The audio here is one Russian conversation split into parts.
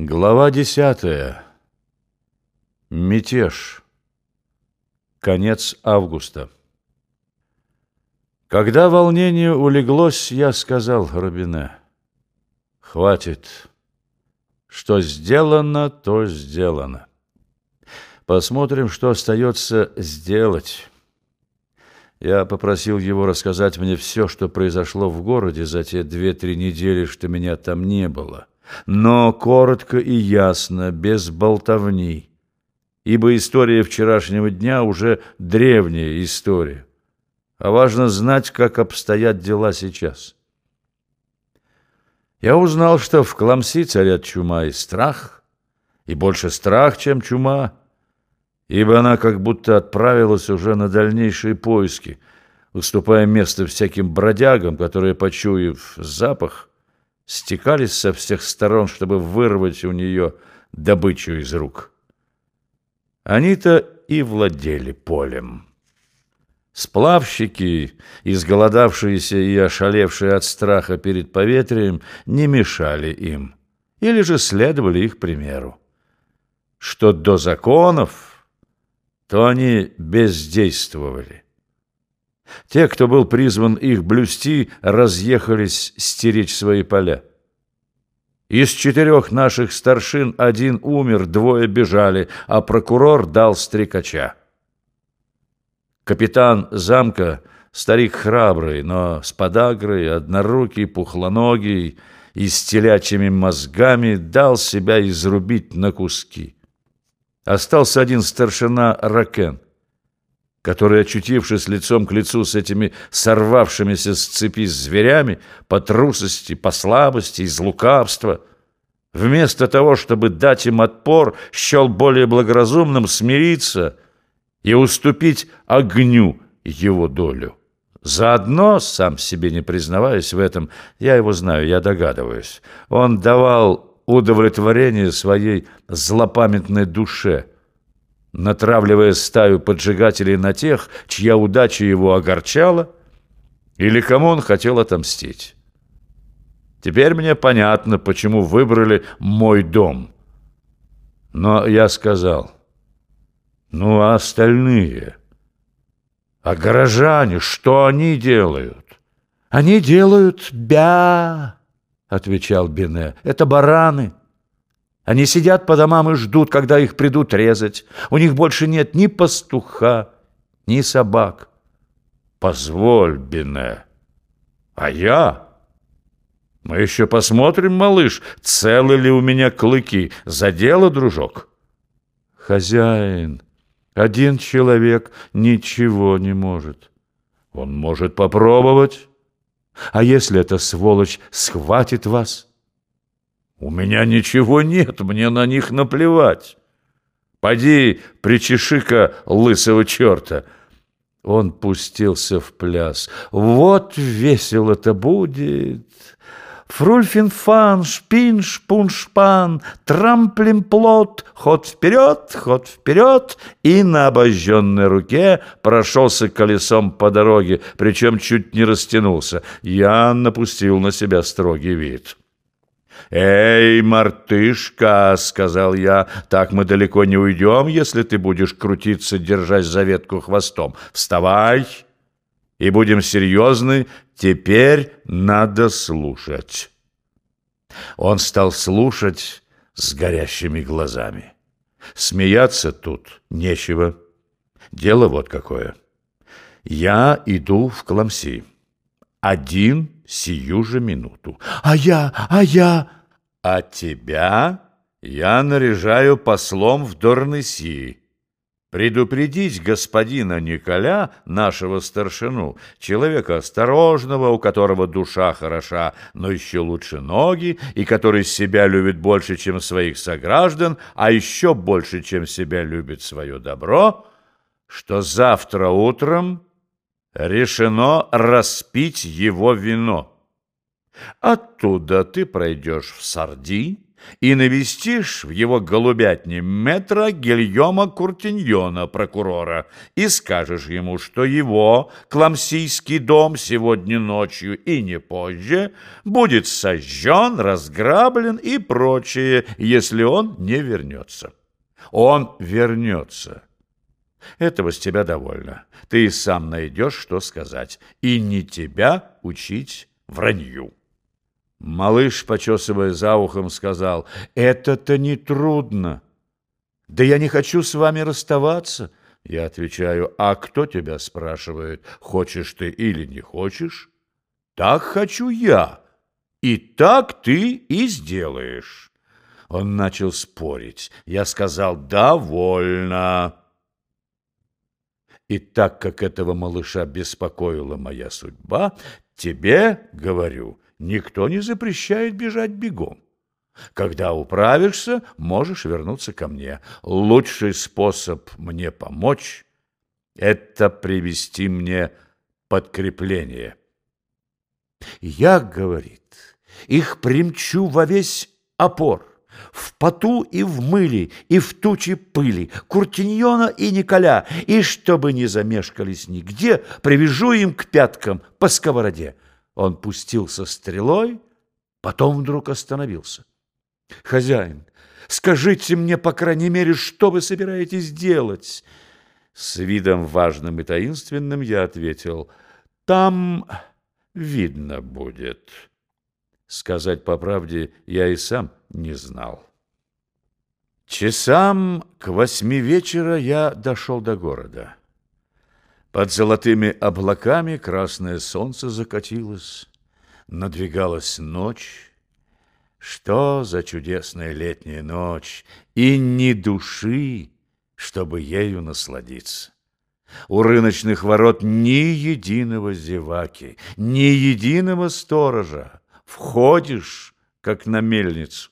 Глава десятая. Мятеж. Конец августа. Когда волнение улеглось, я сказал Рабине, «Хватит. Что сделано, то сделано. Посмотрим, что остается сделать». Я попросил его рассказать мне все, что произошло в городе за те две-три недели, что меня там не было но коротко и ясно, без болтовни, ибо история вчерашнего дня уже древняя история, а важно знать, как обстоят дела сейчас. Я узнал, что в Кламси царят чума и страх, и больше страх, чем чума, ибо она как будто отправилась уже на дальнейшие поиски, уступая место всяким бродягам, которые, почуяв запах, стекались со всех сторон, чтобы вырвать у нее добычу из рук. Они-то и владели полем. Сплавщики, изголодавшиеся и ошалевшие от страха перед поветрием, не мешали им, или же следовали их примеру. Что до законов, то они бездействовали. Те, кто был призван их блюсти, разъехались стеречь свои поля. Из четырех наших старшин один умер, двое бежали, а прокурор дал стрекача. Капитан замка, старик храбрый, но с подагрой, однорукий, пухлоногий и с телячьими мозгами, дал себя изрубить на куски. Остался один старшина Ракен — который, очутившись лицом к лицу с этими сорвавшимися с цепи зверями, по трусости, по слабости, из лукавства, вместо того, чтобы дать им отпор, счел более благоразумным смириться и уступить огню его долю. Заодно, сам себе не признаваясь в этом, я его знаю, я догадываюсь, он давал удовлетворение своей злопамятной душе – натравливая стаю поджигателей на тех, чья удача его огорчала, или кому он хотел отомстить. Теперь мне понятно, почему выбрали мой дом. Но я сказал, ну а остальные? А горожане, что они делают? Они делают бя, отвечал Бине. Это бараны. Они сидят по домам и ждут, когда их придут резать. У них больше нет ни пастуха, ни собак. Позволь, Бине. А я? Мы еще посмотрим, малыш, целы ли у меня клыки. За дело, дружок? Хозяин, один человек ничего не может. Он может попробовать. А если эта сволочь схватит вас? У меня ничего нет, мне на них наплевать. Поди, причеши-ка лысого черта. Он пустился в пляс. Вот весело-то будет. Фрульфинфан, шпин, шпун, шпан, трамплин, плот, ход вперед, ход вперед, и на обожженной руке прошелся колесом по дороге, причем чуть не растянулся. Я напустил на себя строгий вид. «Эй, мартышка!» — сказал я. «Так мы далеко не уйдем, если ты будешь крутиться, держась за ветку хвостом. Вставай!» И будем серьезны, теперь надо слушать. Он стал слушать с горящими глазами. Смеяться тут нечего. Дело вот какое. Я иду в Кламси. Один сию же минуту. А я, а я... А тебя я наряжаю послом в Дорнеси. Предупредить господина Николя, нашего старшину, человека осторожного, у которого душа хороша, но еще лучше ноги, и который себя любит больше, чем своих сограждан, а еще больше, чем себя любит свое добро, что завтра утром решено распить его вино. Оттуда ты пройдешь в Сарди, и навестишь в его голубятне метра Гильома Куртиньона, прокурора, и скажешь ему, что его кламсийский дом сегодня ночью и не позже будет сожжен, разграблен и прочее, если он не вернется. Он вернется. Этого с тебя довольно. Ты и сам найдешь, что сказать, и не тебя учить вранью. Малыш, почесывая за ухом, сказал, «Это-то не трудно. Да я не хочу с вами расставаться». Я отвечаю, «А кто тебя спрашивает, хочешь ты или не хочешь?» «Так хочу я, и так ты и сделаешь». Он начал спорить. Я сказал, «Довольно». И так как этого малыша беспокоила моя судьба, тебе, говорю, никто не запрещает бежать бегом. Когда управишься, можешь вернуться ко мне. Лучший способ мне помочь — это привести мне подкрепление. Я, говорит, их примчу во весь опор в поту и в мыле, и в туче пыли, Куртиньона и Николя, и чтобы не замешкались нигде, привяжу им к пяткам по сковороде. Он пустился стрелой, потом вдруг остановился. «Хозяин, скажите мне, по крайней мере, что вы собираетесь делать?» С видом важным и таинственным я ответил, «Там видно будет». Сказать по правде, я и сам не знал. Часам к восьми вечера я дошел до города. Под золотыми облаками красное солнце закатилось, надвигалась ночь. Что за чудесная летняя ночь, и ни души, чтобы ею насладиться. У рыночных ворот ни единого зеваки, ни единого сторожа. Входишь, как на мельницу.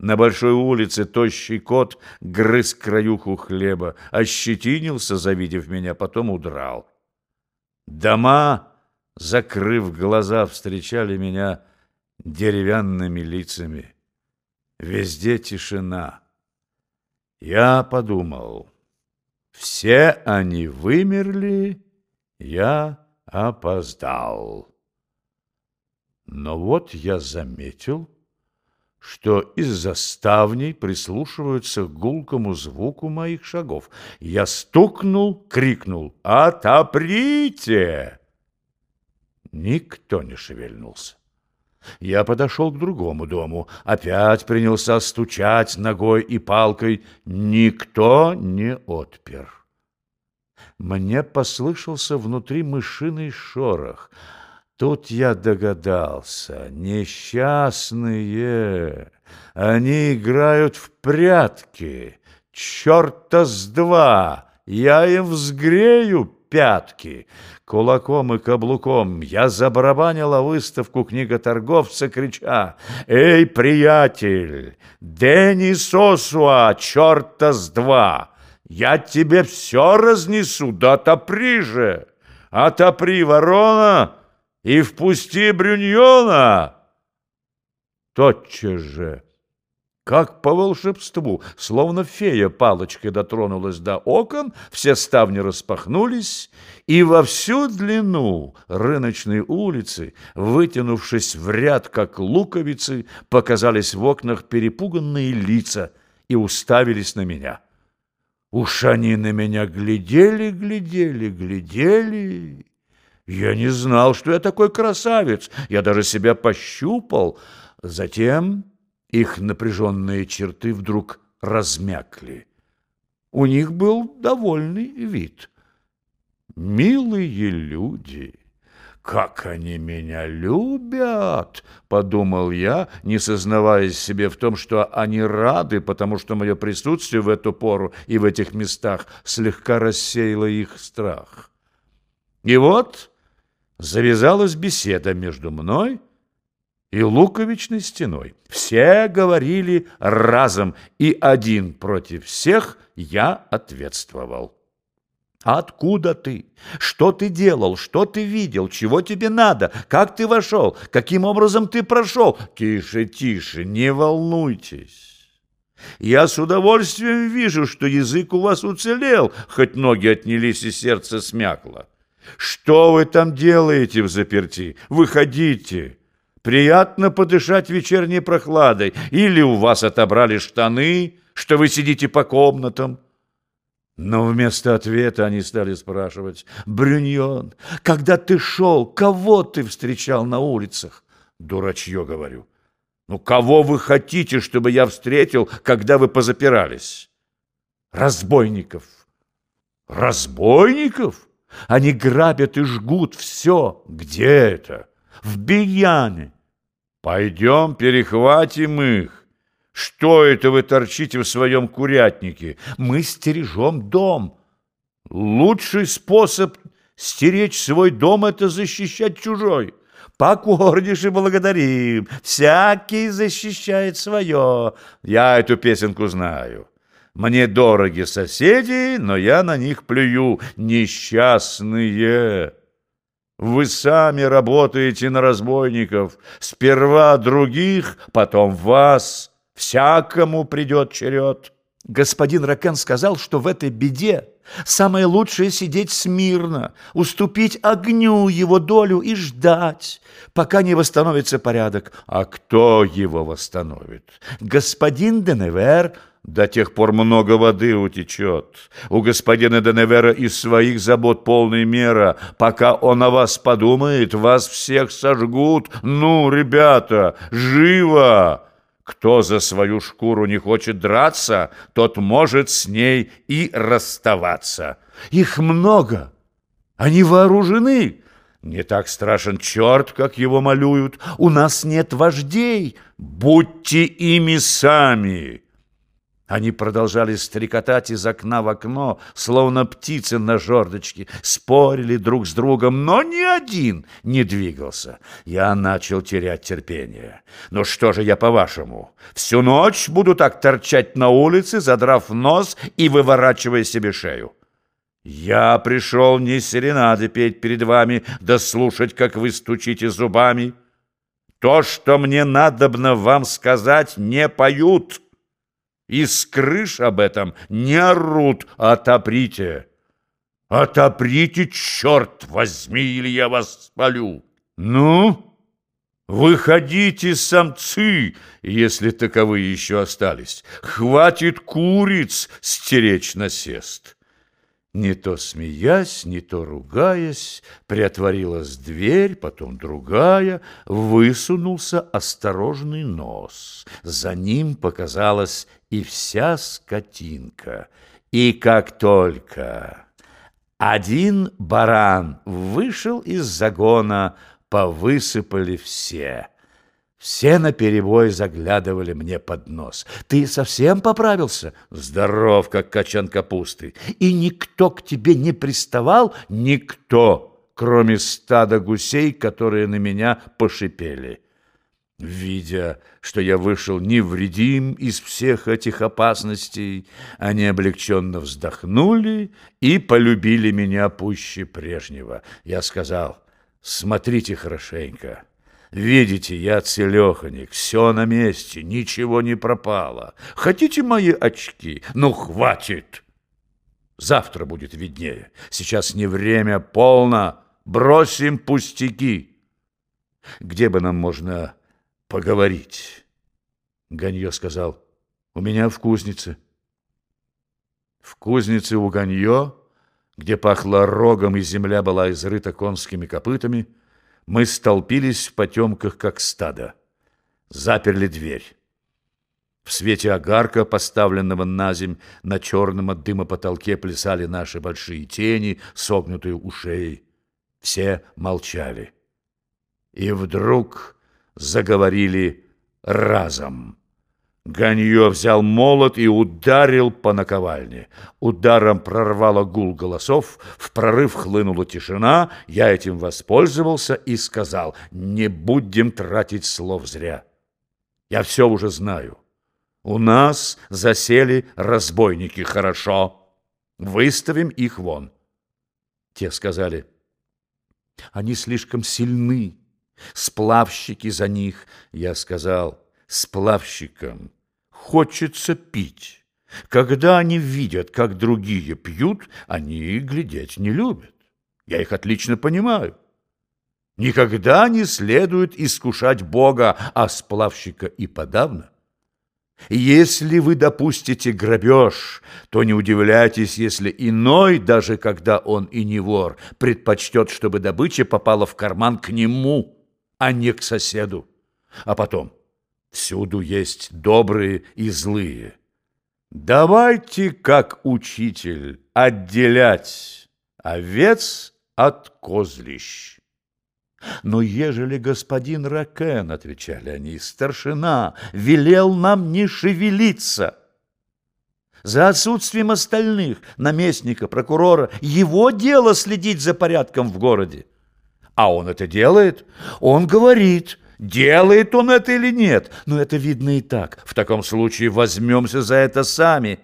На большой улице тощий кот грыз краюху хлеба, ощетинился, завидев меня, потом удрал. Дома, закрыв глаза, встречали меня деревянными лицами. Везде тишина. Я подумал, все они вымерли, я опоздал. Но вот я заметил, что из-за ставней прислушиваются к гулкому звуку моих шагов. Я стукнул, крикнул «Отоприте!» Никто не шевельнулся. Я подошел к другому дому, опять принялся стучать ногой и палкой. Никто не отпер. Мне послышался внутри мышиный шорох — Тут я догадался, несчастные, они играют в прятки, черта с два, я им взгрею пятки. Кулаком и каблуком я забарабанила выставку книготорговца, крича «Эй, приятель, Денис Осуа, черта с два, я тебе все разнесу, да отопри же, отопри, ворона!» И впусти Брюньона!» Тотчас же, как по волшебству, словно фея палочкой дотронулась до окон, все ставни распахнулись, и во всю длину рыночной улицы, вытянувшись в ряд, как луковицы, показались в окнах перепуганные лица и уставились на меня. Уж они на меня глядели, глядели, глядели... Я не знал, что я такой красавец. Я даже себя пощупал. Затем их напряженные черты вдруг размякли. У них был довольный вид. Милые люди, как они меня любят, подумал я, не сознаваясь себе в том, что они рады, потому что мое присутствие в эту пору и в этих местах слегка рассеяло их страх. И вот завязалась беседа между мной и луковичной стеной. Все говорили разом, и один против всех я ответствовал. Откуда ты? Что ты делал? Что ты видел? Чего тебе надо? Как ты вошел? Каким образом ты прошел? Тише, тише, не волнуйтесь. Я с удовольствием вижу, что язык у вас уцелел, хоть ноги отнялись и сердце смякло. Что вы там делаете в заперти? Выходите. Приятно подышать вечерней прохладой. Или у вас отобрали штаны, что вы сидите по комнатам. Но вместо ответа они стали спрашивать, «Брюньон, когда ты шел, кого ты встречал на улицах?» «Дурачье, — говорю. Ну, кого вы хотите, чтобы я встретил, когда вы позапирались?» «Разбойников». «Разбойников? Они грабят и жгут все. Где это?» «В Бияне». «Пойдем перехватим их». Что это вы торчите в своем курятнике? Мы стережем дом. Лучший способ стеречь свой дом — это защищать чужой. Покорнейше благодарим. Всякий защищает свое. Я эту песенку знаю. Мне дороги соседи, но я на них плюю. Несчастные. Вы сами работаете на разбойников. Сперва других, потом вас. Всякому придет черед. Господин Ракен сказал, что в этой беде самое лучшее сидеть смирно, уступить огню его долю и ждать, пока не восстановится порядок. А кто его восстановит? Господин Деневер до тех пор много воды утечет. У господина Деневера из своих забот полная мера. Пока он о вас подумает, вас всех сожгут. Ну, ребята, живо! Кто за свою шкуру не хочет драться, тот может с ней и расставаться. Их много. Они вооружены. Не так страшен черт, как его малюют. У нас нет вождей. Будьте ими сами. Они продолжали стрекотать из окна в окно, словно птицы на жердочке, спорили друг с другом, но ни один не двигался. Я начал терять терпение. Ну что же я, по-вашему, всю ночь буду так торчать на улице, задрав нос и выворачивая себе шею? Я пришел не серенады петь перед вами, да слушать, как вы стучите зубами. То, что мне надобно вам сказать, не поют». Из крыш об этом не орут, отоприте. Отоприте, черт возьми, или я вас спалю. Ну, выходите, самцы, если таковые еще остались. Хватит куриц стеречь насест. Не то смеясь, не то ругаясь, приотворилась дверь, потом другая, высунулся осторожный нос. За ним показалась и вся скотинка. И как только один баран вышел из загона, повысыпали все — все наперебой заглядывали мне под нос. «Ты совсем поправился?» «Здоров, как качан капусты». «И никто к тебе не приставал?» «Никто, кроме стада гусей, которые на меня пошипели». Видя, что я вышел невредим из всех этих опасностей, они облегченно вздохнули и полюбили меня пуще прежнего. Я сказал, смотрите хорошенько. Видите, я целеханик, все на месте, ничего не пропало. Хотите мои очки? Ну, хватит! Завтра будет виднее. Сейчас не время, полно. Бросим пустяки. Где бы нам можно поговорить? Ганье сказал, у меня в кузнице. В кузнице у Ганье, где пахло рогом и земля была изрыта конскими копытами, мы столпились в потемках, как стадо. Заперли дверь. В свете огарка, поставленного на земь, на черном от дыма потолке плясали наши большие тени, согнутые у шеи. Все молчали. И вдруг заговорили разом. Ганье взял молот и ударил по наковальне. Ударом прорвало гул голосов, в прорыв хлынула тишина. Я этим воспользовался и сказал, не будем тратить слов зря. Я все уже знаю. У нас засели разбойники, хорошо. Выставим их вон. Те сказали, они слишком сильны, сплавщики за них. Я сказал, сплавщикам хочется пить. Когда они видят, как другие пьют, они глядеть не любят. Я их отлично понимаю. Никогда не следует искушать Бога, а сплавщика и подавно. Если вы допустите грабеж, то не удивляйтесь, если иной, даже когда он и не вор, предпочтет, чтобы добыча попала в карман к нему, а не к соседу. А потом, всюду есть добрые и злые. Давайте, как учитель, отделять овец от козлищ. Но ежели господин Ракен, отвечали они, старшина, велел нам не шевелиться, за отсутствием остальных, наместника, прокурора, его дело следить за порядком в городе. А он это делает? Он говорит, делает он это или нет. Но это видно и так. В таком случае возьмемся за это сами.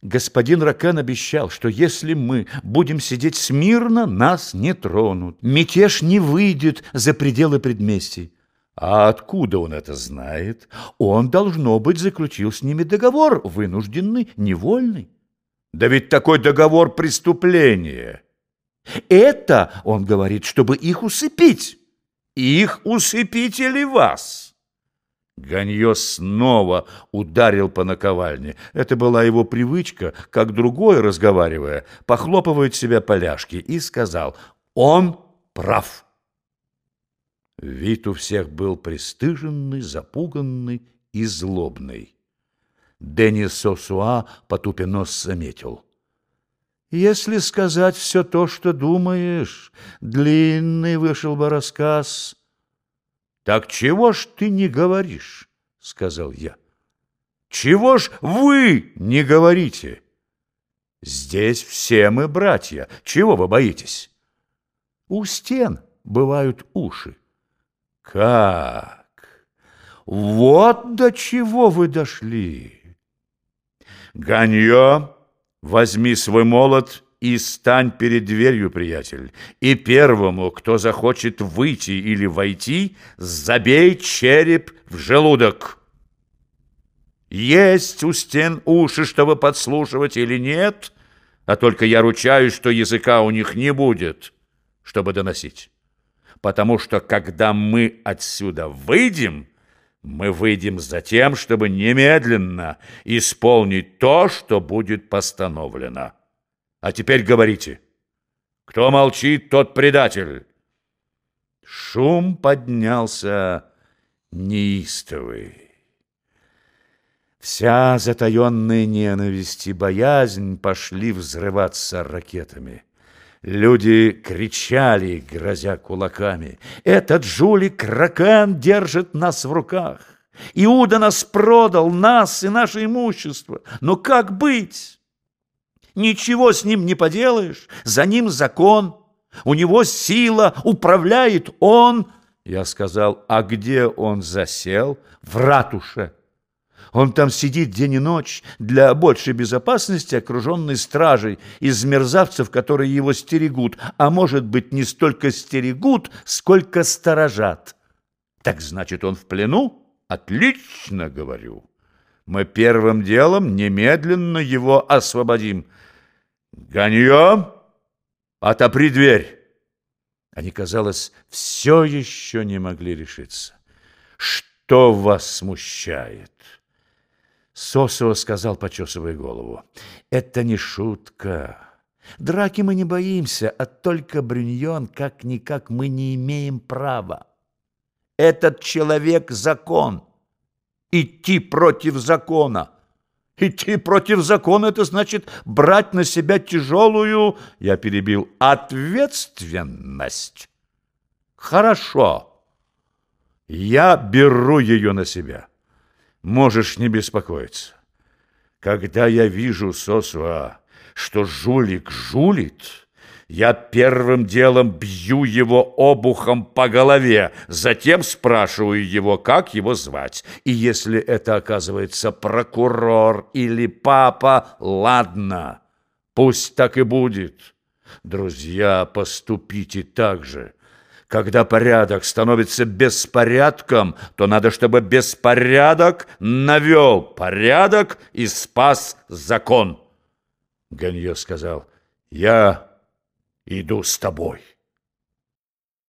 Господин Ракан обещал, что если мы будем сидеть смирно, нас не тронут. Мятеж не выйдет за пределы предместий. А откуда он это знает? Он, должно быть, заключил с ними договор, вынужденный, невольный. Да ведь такой договор преступление. Это, он говорит, чтобы их усыпить. Их усыпить или вас? Ганье снова ударил по наковальне. Это была его привычка, как другой, разговаривая, похлопывает себя поляшки, и сказал «Он прав». Вид у всех был пристыженный, запуганный и злобный. Денис Сосуа потупя нос заметил. «Если сказать все то, что думаешь, длинный вышел бы рассказ». «Так чего ж ты не говоришь?» — сказал я. «Чего ж вы не говорите?» «Здесь все мы братья. Чего вы боитесь?» «У стен бывают уши». «Как? Вот до чего вы дошли!» «Ганье, возьми свой молот и стань перед дверью, приятель, и первому, кто захочет выйти или войти, забей череп в желудок. Есть у стен уши, чтобы подслушивать или нет, а только я ручаюсь, что языка у них не будет, чтобы доносить. Потому что, когда мы отсюда выйдем, мы выйдем за тем, чтобы немедленно исполнить то, что будет постановлено. А теперь говорите. Кто молчит, тот предатель. Шум поднялся неистовый. Вся затаенная ненависть и боязнь пошли взрываться ракетами. Люди кричали, грозя кулаками. «Этот жулик Ракан держит нас в руках! Иуда нас продал, нас и наше имущество! Но как быть?» Ничего с ним не поделаешь, за ним закон, у него сила, управляет он. Я сказал, а где он засел? В ратуше. Он там сидит день и ночь для большей безопасности, окруженный стражей из мерзавцев, которые его стерегут, а может быть не столько стерегут, сколько сторожат. Так значит, он в плену? Отлично, говорю. Мы первым делом немедленно его освободим. «Ганье, отопри дверь!» Они, казалось, все еще не могли решиться. «Что вас смущает?» Сосо сказал, почесывая голову. «Это не шутка. Драки мы не боимся, а только Брюньон, как-никак, мы не имеем права. Этот человек — закон. Идти против закона — Идти против закона – это значит брать на себя тяжелую, я перебил, ответственность. Хорошо, я беру ее на себя. Можешь не беспокоиться. Когда я вижу, Сосуа, что жулик жулит, я первым делом бью его обухом по голове, затем спрашиваю его, как его звать. И если это оказывается прокурор или папа, ладно, пусть так и будет. Друзья, поступите так же. Когда порядок становится беспорядком, то надо, чтобы беспорядок навел порядок и спас закон. Ганье сказал, я иду с тобой.